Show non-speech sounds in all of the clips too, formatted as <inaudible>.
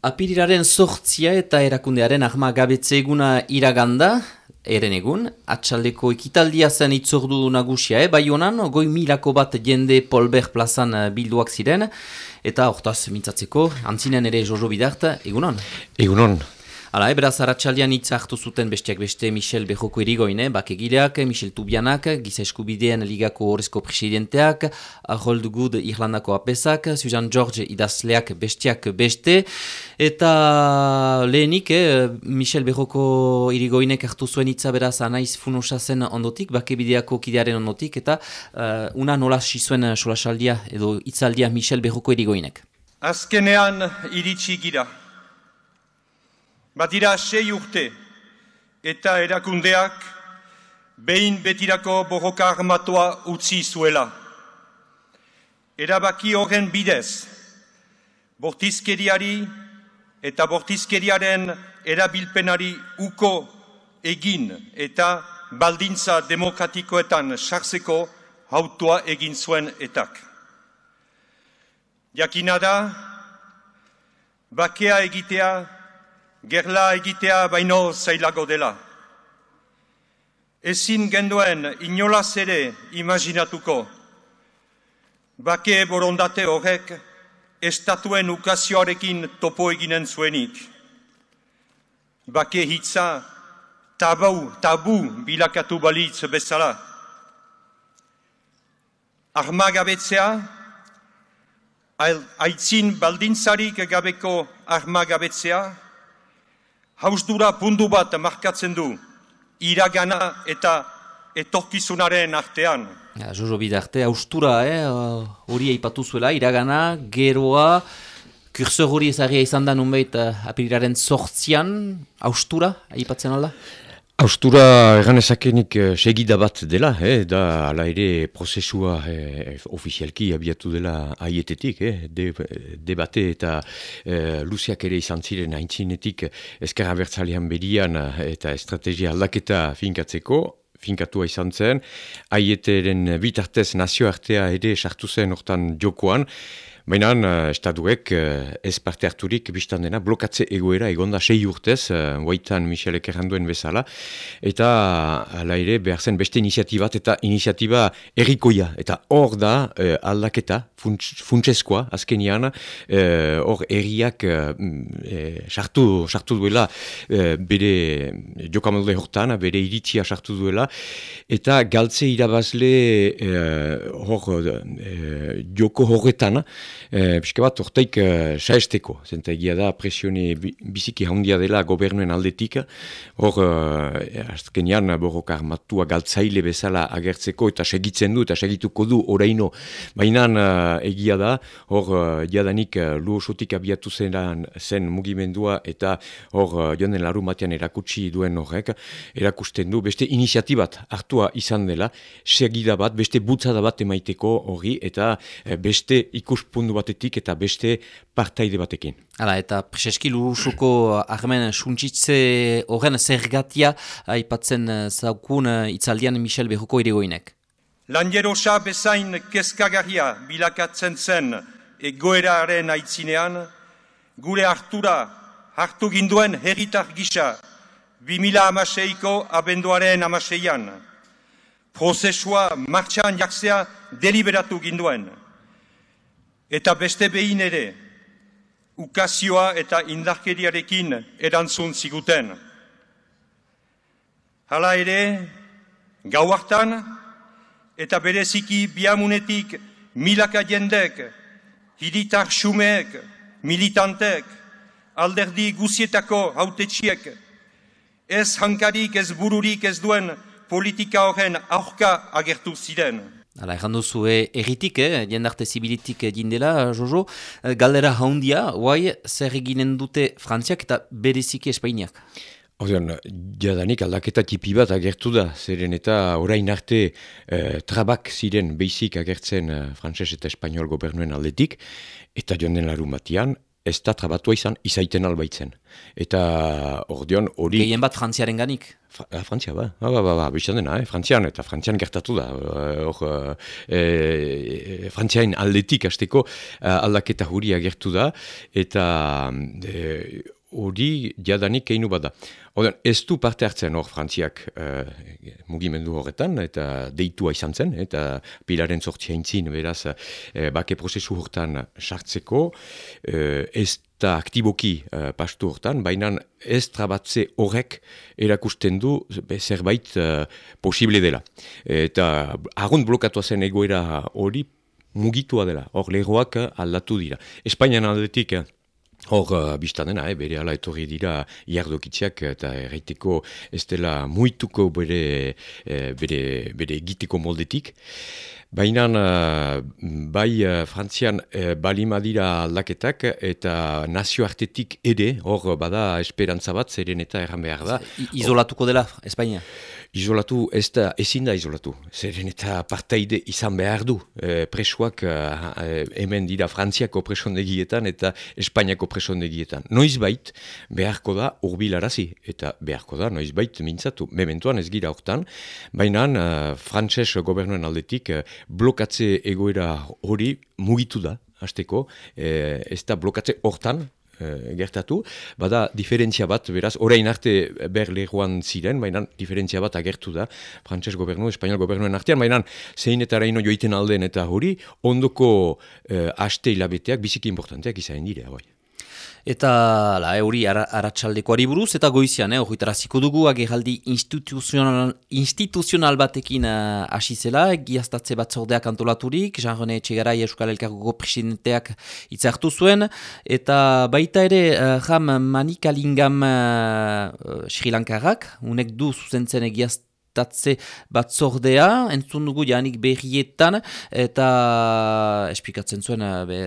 Apiriraren sortzia eta erakundearen ahma gabetze eguna iraganda, eren egun, atxaldeko ekitaldia zen itzordu nagusia, eh? bai honan, goi milako bat jende Polber plazan eh, bilduak ziren, eta hortaz mintzatzeko, antzinen ere Jojo Bidart, egunon? Egunon. Hala, eberaz, haratxaldian hitz hartu zuten bestiak beste Michel Bejoko erigoine, bakegileak, Michel Tubianak, Giza Eskubidean Ligako Horrezko Presidenteak, Harold Good Irlandako apesak, Susan George idazleak bestiak beste, eta lehenik, eh, Michel Bejoko erigoinek hartu zuen hitza beraz anaiz funosa zen ondotik, bakebideako kidearen ondotik, eta uh, una nola zuen solasaldia edo hitzaldia Michel Bejoko erigoinek. Azkenean iritsi gira. Badira sei urte eta erakundeak behin betirako borroka armatoa utzi zuela. Erabaki horren bidez, bortizkeriari eta bortizkeriaren erabilpenari uko egin eta baldintza demokratikoetan sartzeko hautua egin zuen etak. Jakina da, bakea egitea gerla egitea baino zailago dela. Ezin genduen inolaz ere imaginatuko, bake borondate horrek estatuen ukazioarekin topo eginen zuenik. Bake hitza tabu, tabu bilakatu balitz bezala. Armagabetzea, aitzin baldintzarik gabeko armagabetzea, hausdura pundu bat markatzen du iragana eta etorkizunaren artean. Ja, Jojo bidarte, haustura, eh? hori eipatu zuela, iragana, geroa, kursor hori ezagia izan da nunbait uh, apiriraren sortzian, haustura, aipatzen alda? Austura egan ezakenik eh, segida bat dela, eh, da ala ere prozesua eh, ofizialki abiatu dela aietetik, eh, de, debate eta eh, luziak ere izan ziren haintzinetik ezkerra bertzalean berian eta estrategia aldaketa finkatzeko, finkatua izan zen, aieteren bitartez nazioartea ere sartu zen hortan jokoan, Baina, uh, estaduek uh, ez parte harturik biztan dena blokatze egoera egonda sei urtez, uh, guaitan Michelek erranduen bezala, eta ala ere behar zen beste iniziatibat eta iniziatiba errikoia, eta hor da uh, aldaketa funtsezkoa azkenian, hor uh, erriak sartu, sartu duela uh, bere jokamalde hortan, bere iritzia sartu duela, eta galtze irabazle hor uh, joko horretan, e, pixka bat orteik e, saesteko, zenta egia da presione biziki handia dela gobernuen aldetik, hor e, azkenean borroka armatua galtzaile bezala agertzeko eta segitzen du eta segituko du oraino, baina egia da, hor jadanik luosotik abiatu zen, zen mugimendua eta hor joan laru batean erakutsi duen horrek, erakusten du beste iniziatibat hartua izan dela, segida bat, beste butzada bat emaiteko hori eta beste ikuspuntu pundu batetik eta beste partaide batekin. Hala, eta Prezeski Lurusuko armen suntsitze horren zergatia aipatzen eh, zaukun eh, itzaldian Michel Behuko iregoinek. Lanjerosa bezain kezkagarria bilakatzen zen egoeraren aitzinean, gure hartura hartu ginduen herritar gisa 2000 amaseiko abenduaren amaseian. Prozesua martxan jakzea deliberatu ginduen eta beste behin ere, ukazioa eta indarkeriarekin erantzun ziguten. Hala ere, gau hartan, eta bereziki biamunetik milaka jendek, hiritar xumeek, militantek, alderdi guzietako hautetxiek, ez hankarik ez bururik ez duen politika horren aurka agertu ziren. Hala, erran duzu, e, erritik, eh, jendarte zibilitik jindela, Jojo, eh, galdera haundia, guai, zer eginen dute Frantziak eta bereziki Espainiak? Odean, jadanik aldaketa tipi bat agertu da, zeren eta orain arte eh, trabak ziren beizik agertzen eh, frantses eta espainiol gobernuen aldetik, eta joan den larun batian, da trabatua izan, izaiten albaitzen. Eta ordeon hori... Gehien bat frantziaren ganik? Fra, ah, Frantzia, ba, ba, ba, ba, ba dena, eh? Frantzian, eta Frantzian gertatu da. Hor, uh, e, Frantziain aldetik hasteko uh, aldaketa huria gertu da, eta hori jadanik keinu bada. Oden, ez du parte hartzen hor frantziak uh, mugimendu horretan, eta deitua izan zen, eta pilaren sortzia intzin, beraz, uh, bake prozesu horretan sartzeko, uh, ez da aktiboki uh, pastu horretan, baina ez trabatze horrek erakusten du zerbait uh, posible dela. Eta agunt blokatu zen egoera hori mugitua dela, hor lehoak aldatu dira. Espainian aldetik, Hor, uh, biztan dena, eh, bere ala etorri dira iardokitziak eta erraiteko ez dela muituko bere, eh, bere, bere egiteko moldetik. Baina uh, bai uh, frantzian uh, balima dira aldaketak eta nazioartetik ere, hor bada esperantza bat, zeren eta erran behar da. Izolatuko dela, Espainia? Izolatu, ez da, ezin da izolatu. Zeren eta parteide izan behar du. E, presuak e, hemen dira Frantziako presondegietan eta Espainiako presondegietan. Noiz bait, beharko da urbilarazi. Eta beharko da, noiz bait, mintzatu. Mementuan ez gira hortan. Baina, uh, frantses gobernuen aldetik, blokatze egoera hori mugitu da. Azteko, e, ez da blokatze hortan, e, gertatu, bada diferentzia bat, beraz, orain arte ber lehuan ziren, baina diferentzia bat agertu da, frantses gobernu, espainol gobernuen artean, baina zein eta raino joiten alden eta hori, ondoko e, aste hilabeteak biziki importanteak izan dira, bai. Eta la, hori aratsaldekoari buruz, eta goizian, eh, ziko dugu, ageraldi instituzional, instituzional batekin uh, hasi zela, giaztatze batzordeak antolaturik, Jean-René Txegarai Euskal Elkargoko presidenteak itzartu zuen, eta baita ere, uh, jam manikalingam uh, Sri Lankarak, unek du zuzentzen egiaztatze, tatze batzordea, entzun dugu janik berrietan, eta esplikatzen zuen, be,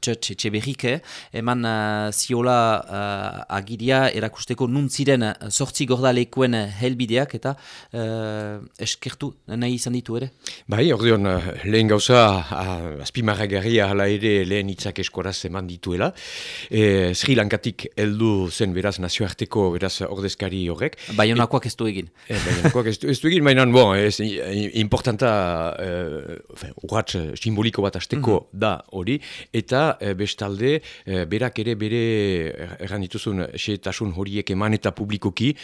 txetxe etxe berrik, eh? eman uh, ziola uh, agiria erakusteko nuntziren sortzi gordalekuen helbideak eta uh, eskertu nahi izan ditu ere? Bai, ordeon, lehen gauza uh, azpimarragarria hala ere lehen hitzak eskoraz eman dituela. E, Sri Lankatik heldu zen beraz nazioarteko beraz ordezkari horrek. Baionakoak ez du egin. E, baionakoak ez, ez du egin, baina bon, ez, importanta uh, urratx simboliko bat azteko mm da hori, eta eta e, bestalde e, berak ere bere erran dituzun xetasun horiek eman eta publikoki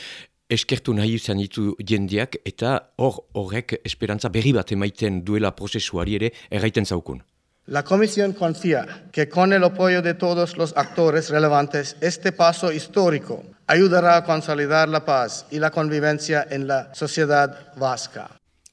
eskertu nahi izan ditu jendeak eta hor horrek esperantza berri bat emaiten duela prozesuari ere erraiten zaukun. La Comisión confía que con el apoyo de todos los actores relevantes, este paso histórico ayudará a consolidar la paz y la convivencia en la sociedad vasca.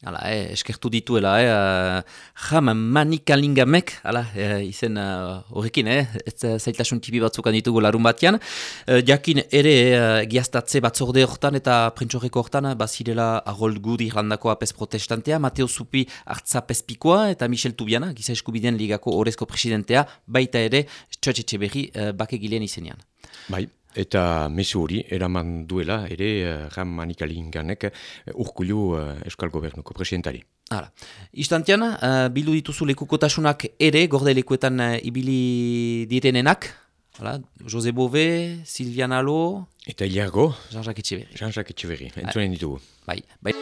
Hala, eh, eskertu dituela, eh, jam manikalingamek, hala, eh, izen eh, horrekin, eh, ez zailtasun tipi batzukan ditugu larun batean. Eh, jakin ere eh, giaztatze batzorde hortan eta prentsoreko hortan, bazirela Harold Good Irlandako apes protestantea, Mateo Zupi hartza pespikoa eta Michel Tubiana, giza eskubideen ligako orezko presidentea, baita ere, txotxetxe berri, eh, bake gilean izenean. Bai. Eta mesu hori, eraman duela, ere, uh, Ram Manikalinganek uh, urkulu uh, Euskal Gobernuko presidentari. Hala. Istantean, uh, bildu dituzu lekukotasunak ere, gorde lekuetan uh, ibili direnenak. Hala, Jose Bove, Silvian Alo... Eta Iliargo. Jean-Jacques Etcheverri. Jean-Jacques Etcheverri, entzunen ditugu. Bai, bai.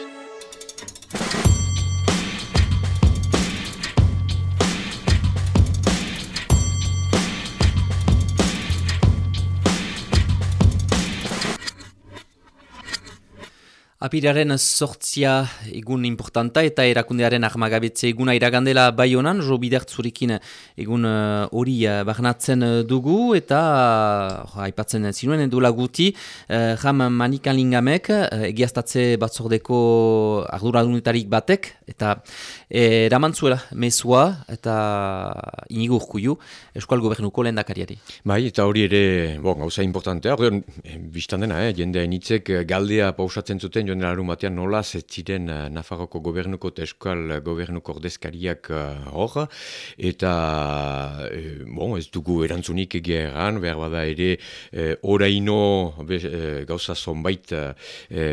Apiraren sortzia egun importanta eta erakundearen ahmagabetze eguna iragandela bai honan, jo bidertzurikin egun uh, hori uh, barnatzen dugu eta uh, aipatzen zinuen endula guti, uh, jam manikan lingamek, uh, egiaztatze batzordeko arduradunetarik batek eta e, ramantzuela mesua eta inigo urkuiu eskual gobernuko lehen dakariari. Bai, eta hori ere, bon, gauza importantea, hori biztan dena, eh, jendea initzek galdea pausatzen zuten joan dela batean nola ez ziren uh, Nafarroko gobernuko eta eskal gobernuko ordezkariak hor, eta bon, ez dugu erantzunik egia egan, behar bada ere oraino be, gauza zonbait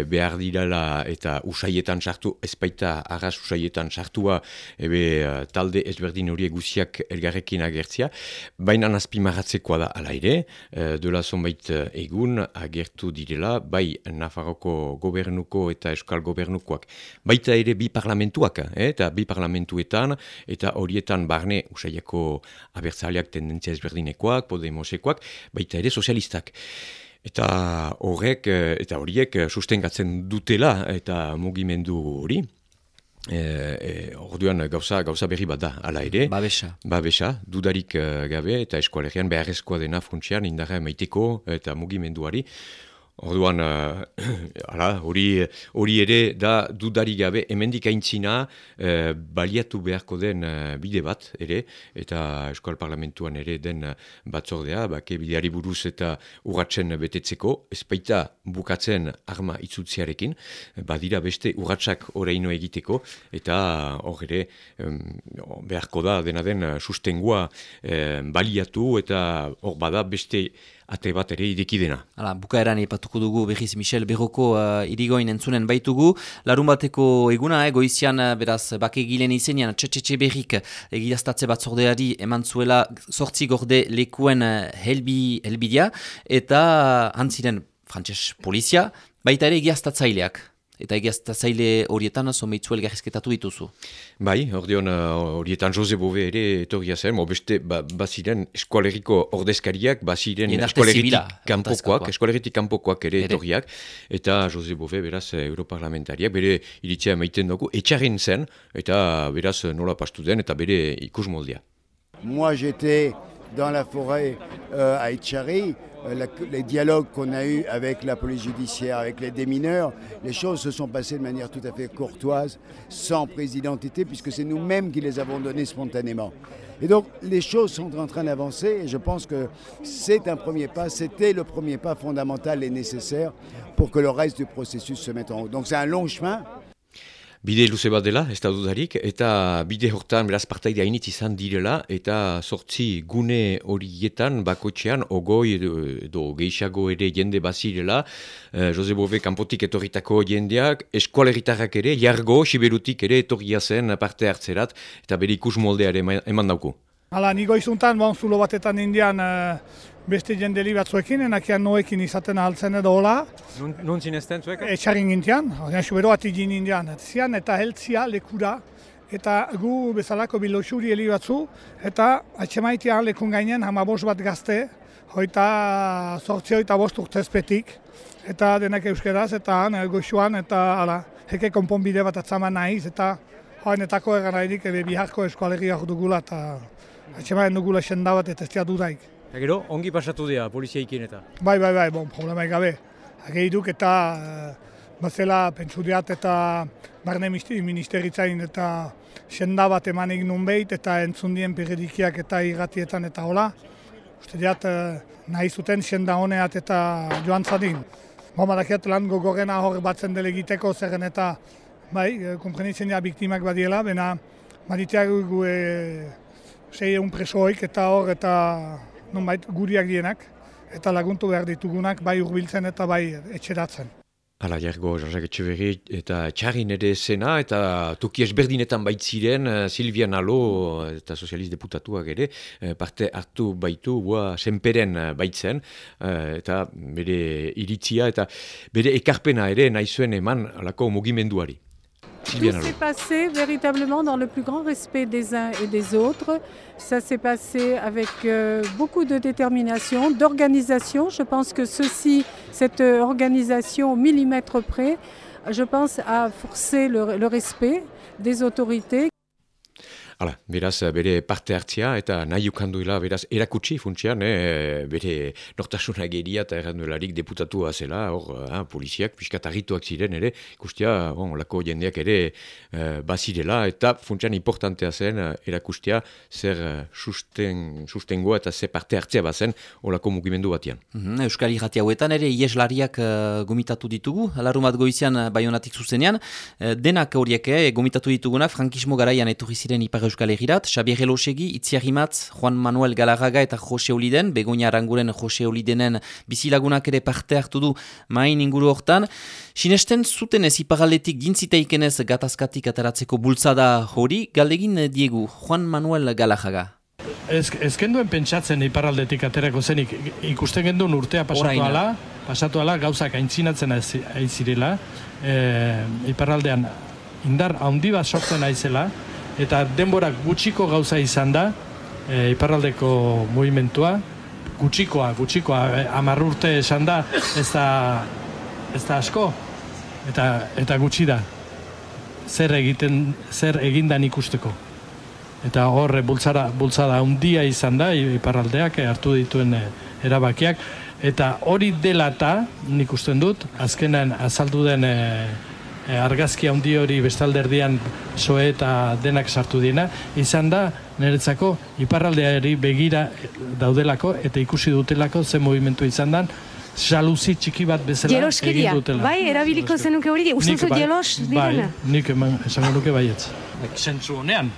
behar dirala eta usaietan sartu, ez baita arras usaietan sartua ebe talde ezberdin horiek guziak elgarrekin agertzia, baina nazpimarratzekoa da ala ere, e, dola zonbait egun agertu direla, bai Nafarroko gobernuko eta eskal gobernukoak. Baita ere bi parlamentuak, eh, eta bi parlamentuetan, eta horietan barne usaiako abertzaleak tendentzia ezberdinekoak, podemosekoak, baita ere sozialistak. Eta horrek, eh, eta horiek sustengatzen dutela eta mugimendu hori. E, e, orduan gauza, gauza berri bat da, ala ere. Babesa. Babesa, dudarik gabe eta eskualegian beharrezkoa dena funtsian indarra maiteko eta mugimenduari. Orduan, <clears throat> uh, hori, hori ere da dudari gabe hemendik aintzina uh, baliatu beharko den uh, bide bat ere, eta Euskal Parlamentuan ere den uh, batzordea, bake bideari buruz eta urratzen betetzeko, ezpaita bukatzen arma itzutziarekin, badira beste urratsak oreino egiteko, eta hor ere um, beharko da dena den sustengua baliatu, eta hor bada beste ate bat ere idekidena. Hala, bukaeran ipatuko dugu behiz Michel Berroko uh, irigoin entzunen baitugu. Larun bateko eguna, eh, goizian uh, beraz bake gilen izenean txetxetxe berrik egidaztatze bat zordeari eman zuela sortzi gorde lekuen uh, helbi, helbidia eta uh, antziren frantses polizia, baita ere egiaztatzaileak eta egiaztazaile horietan someitzu elgarrizketatu dituzu. Bai, ordeon horietan Jose Bove ere etorria zen, mo beste ba, baziren eskualeriko ordezkariak, baziren eskualeritik kanpokoak, eskualeritik kanpokoak ere etorriak, eta Jose Bove beraz europarlamentariak, bere iritzea maiten dugu, etxarren zen, eta beraz nola pastu den, eta bere ikus moldea. Moi j'étais dans la forêt euh, à Etxarri, Euh, les dialogues qu'on a eus avec la police judiciaire, avec les démineurs, les choses se sont passées de manière tout à fait courtoise, sans prise d'identité, puisque c'est nous-mêmes qui les avons données spontanément. Et donc les choses sont en train d'avancer et je pense que c'est un premier pas, c'était le premier pas fondamental et nécessaire pour que le reste du processus se mette en route. Donc c'est un long chemin, bide luze bat dela, ez da dudarik, eta bide hortan beraz partaide hainit izan direla, eta sortzi gune horietan bakotxean, ogoi edo, edo geixago ere jende bazirela, eh, Jose Bove kanpotik etorritako jendeak, eskualeritarrak ere, jargo, siberutik ere etorria zen parte hartzerat, eta bere ikus moldeare eman dauku. Hala, nigo izuntan, bon, zulo batetan indian, uh, beste jendeli batzuekin, enakian noekin izaten ahaltzen edo hola. Nun, nun zinezten zuek? Etxarin gintian, horrean subero bat egin indian. Zian eta heltzia lekura, eta gu bezalako bilosuri heli batzu, eta atxemaitia lekun gainen hamabos bat gazte, hoita sortzio eta bost urtezpetik, eta denak euskeraz, eta han, goxuan, eta ala, heke konponbide bat atzaman nahiz, eta hoenetako egan nahirik ebe biharko eskualegia dugula, eta atxemaien dugula senda bat, eta ez dudaik. Eta gero, ongi pasatu dira, polizia ikin eta? Bai, bai, bai, bon, problema gabe. Hagei duk eta uh, bazela pentsudiat eta barne ministeritzain eta senda bat emanik nun behit eta entzundien periodikiak eta irratietan eta hola. Uste diat, uh, nahi zuten senda honeat eta joan zadin. Bo, marakiat lan gogorena hor batzen delegiteko zerren eta bai, eh, komprenitzen ja biktimak badiela, bena mariteak gu e, sei egun presoik eta hor eta nonbait guriak dienak eta laguntu behar ditugunak bai urbiltzen eta bai etxeratzen. Hala, jargo, Jean-Jacques Etxeverri eta txarrin ere zena, eta tuki esberdinetan baitziren, uh, Silvia Nalo eta sozializ deputatuak ere, uh, parte hartu baitu, bua, senperen baitzen, eta bere iritzia, eta bere ekarpena ere nahi zuen eman alako mugimenduari. Tout s'est passé véritablement dans le plus grand respect des uns et des autres. Ça s'est passé avec euh, beaucoup de détermination, d'organisation. Je pense que ceci, cette organisation au millimètre près, je pense a forcé le, le respect des autorités. Hala, beraz, bere parte hartzia eta nahi ukanduela, beraz, erakutsi funtsian, eh, bere nortasuna geria eta erranduelarik deputatua zela, hor, eh, poliziak, piskat argituak ziren ere, ikustia, bon, lako jendeak ere eh, bazirela, eta funtsian importantea zen, eh, erakustia, zer eh, susten, sustengoa eta zer parte hartzea bazen, olako mugimendu batian. Mm Euskal Irrati hauetan ere, ieslariak uh, gomitatu ditugu, alarumat goizian baionatik zuzenean, uh, denak horiek, eh, gomitatu dituguna, frankismo garaian eturri ziren ipar Euskal Egirat, Xabier Elosegi, Itziagimatz, Juan Manuel Galarraga eta Jose Oliden, Begoña Aranguren Jose Olidenen bizilagunak ere parte hartu du main inguru hortan. Sinesten zuten ez iparaletik gintziteiken ez gatazkatik ataratzeko bultzada hori, galdegin diegu, Juan Manuel Galarraga. Ez, ez genduen pentsatzen iparraldetik aterako zenik, ikusten genduen urtea pasatu Oraina. ala, pasatu ala gauzak aintzinatzen aiz- aizirela, e, iparraldean indar handi bat sortzen aizela, eta denborak gutxiko gauza izan da, e, iparraldeko movimentua, gutxikoa, gutxikoa, e, hamar urte esan da, ez da, ez da asko, eta, eta gutxi da, zer egiten, zer egindan ikusteko. Eta horre bultzara, bultzada handia izan da, iparraldeak eh, hartu dituen eh, erabakiak. Eta hori dela eta, nik usten dut, azkenan azaldu den eh, eh, argazki handi hori bestalderdian soe eta denak sartu diena, izan da, niretzako iparraldeari begira daudelako eta ikusi dutelako ze movimentu izan dan, jaluzi txiki bat bezala Jeloskeria, egin dutela. bai, erabiliko zenuke hori, uste zu bai- jelos Bai, direna? nik eman, esango nuke baietz. Zentzu honean.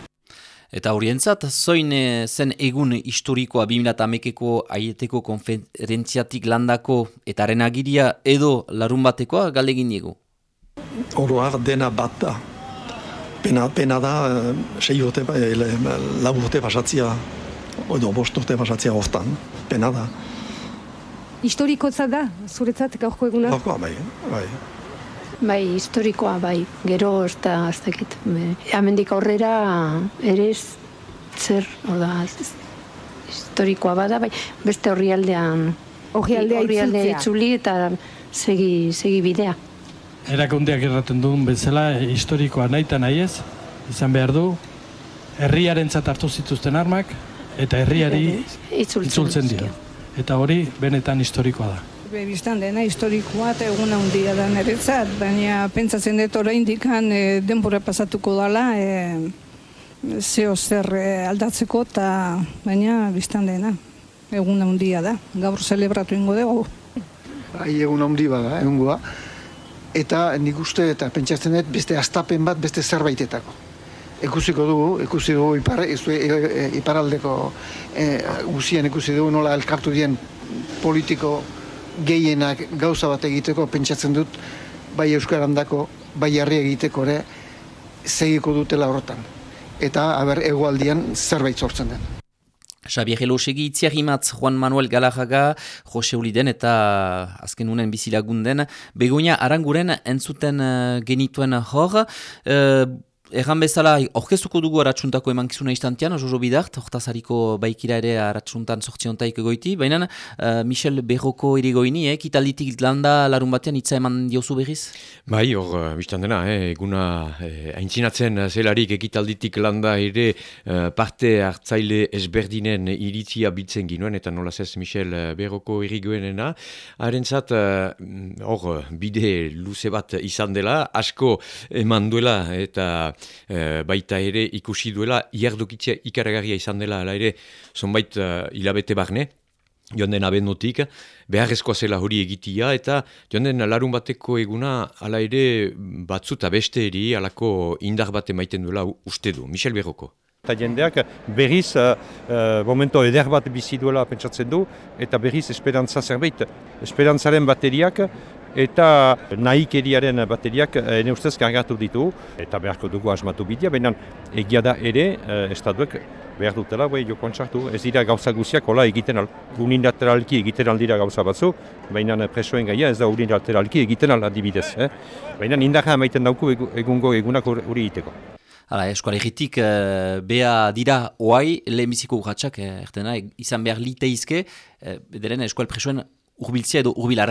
Eta horientzat, zoin eh, zen egun historikoa 2008ko aieteko konferentziatik landako eta haren agiria edo larun batekoa galdegin diegu. Oroar dena bat da. Pena, pena da, eh, sei urte, eh, lau urte pasatzia, edo bost urte pasatzia hortan. Pena da. Historikotza da, zuretzat gaurko eguna? Gaurkoa, bai, bai. Bai, historikoa, bai, gero ez da, ez dakit. Hemendik aurrera ere ez zer, da, historikoa bada, bai, beste horrialdean Orrialdea orrialdea itzultzea. itzuli eta segi, segi bidea. Erakundeak erraten duen bezala historikoa nahi eta nahi ez, izan behar du, herriaren hartu zituzten armak, eta herriari Itzultzen, itzultzen dira. Eta hori benetan historikoa da. Be, biztan dena historikoa eta egun handia da niretzat, baina pentsatzen dut oraindik e, denbora pasatuko dala e, zeo zer e, aldatzeko eta baina biztan dena egun handia da, gaur zelebratu ingo dugu. Bai, egun handi bada, egungoa. Eta nik uste eta pentsatzen dut beste astapen bat beste zerbaitetako. Ikusiko dugu, ikusi dugu ipar, izu- e, e, iparaldeko e, guzien ikusi dugu nola elkartu dien politiko gehienak gauza bat egiteko pentsatzen dut bai euskarandako, bai herri egiteko ere segiko dutela horretan. Eta aber egoaldian zerbait sortzen den. Xabier Elosegi, Itziagimatz, Juan Manuel Galarraga, Jose Oliden eta azken unen bizilagunden, Begoña Aranguren entzuten uh, genituen hor. Uh, Erran bezala, orkestuko dugu aratsuntako emankizuna istantean, Jojo Bidart, hortazariko baikira ere aratsuntan sortziontaik goiti, baina uh, Michel Berroko irigoini, eh, kitalditik landa larun batean itza eman diozu berriz? Bai, hor, uh, biztan dena, eh, eguna eh, aintzinatzen eh, zelarik ekitalditik landa ere eh, parte hartzaile ezberdinen iritzia bitzen ginuen, eta nola ez Michel eh, Berroko irigoenena. Harentzat, eh, hor, eh, bide luze bat izan dela, asko eman duela, eta eh, baita ere ikusi duela, iardokitzea ikaragarria izan dela, ala ere, zonbait eh, hilabete barne, joan den abendotik, beharrezkoa zela hori egitia, eta joan den larun bateko eguna, ala ere batzuta beste eri, alako indar bat emaiten duela uste du. Michel Berroko. Eta jendeak berriz uh, momento eder bat bizi duela pentsatzen du, eta berriz esperantza zerbait. Esperantzaren bateriak eta nahikeriaren bateriak uh, ene ustez kargatu ditu, eta beharko dugu asmatu bidea, baina egia da ere uh, estatuek behar dutela, bai, jokoan txartu, ez dira gauza guziak hola egiten al, unilateralki egiten aldira gauza batzu, baina presoen gaia ez da unilateralki egiten al adibidez. Eh? Baina indarra emaiten dauku egu- egungo egunak hor- hori egiteko. Hala, eskualegitik uh, bea dira oai, lehenbiziko urratxak, eh, ertena, izan behar liteizke, uh, bederen eskual presoen urbiltzia edo urbil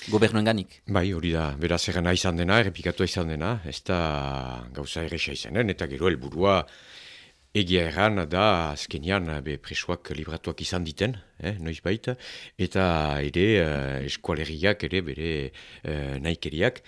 araztia, gobernuen ganik. Bai, hori da, beraz errena izan dena, errepikatu izan dena, ez da gauza erresa izanen, eta gero helburua Egia erran da azkenian be presoak libratuak izan diten, eh, noiz baita, eta ere uh, eskualeriak ere bere uh, naikeriak,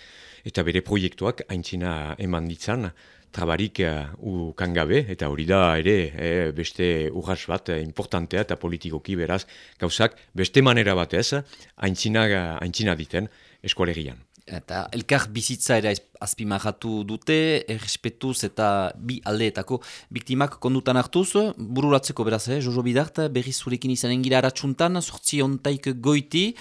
eta bere proiektuak aintzina eman ditzan, trabarik ukangabe, eta hori da ere eh, beste urras bat uh, importantea eta politikoki beraz gauzak beste manera batez aintzina, aintzina diten eskualerian. Eta elkar bizitza ere azpimahatu dute, errespetuz eta bi aldeetako biktimak kondutan hartuz, bururatzeko beraz, eh? Jojo Bidart, berriz zurekin izan engira aratsuntan, sortzi ontaik goiti,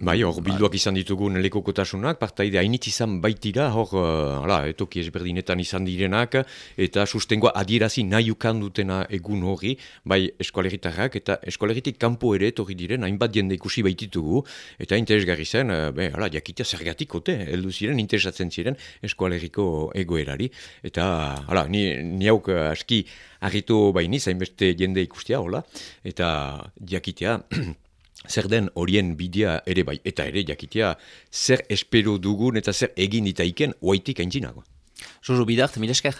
Bai, hor, bilduak izan ditugu lekokotasunak, partaide hainitz izan baitira, hor, uh, ala, etoki ezberdinetan izan direnak, eta sustengoa adierazi nahi dutena egun hori, bai eskualeritarrak, eta eskualeritik kanpo ere etorri diren, hainbat jende ikusi baititugu, eta interesgarri zen, uh, be, ala, jakitea zergatik ote, heldu ziren, interesatzen ziren eskualeriko egoerari, eta, ala, ni, ni hauk uh, aski argitu baini, zainbeste jende ikustea, hola, eta jakitea, <clears throat> zer den horien bidea ere bai, eta ere jakitea zer espero dugun eta zer egin ditaiken oaitik aintzinago. Jojo Bidart, mila esker?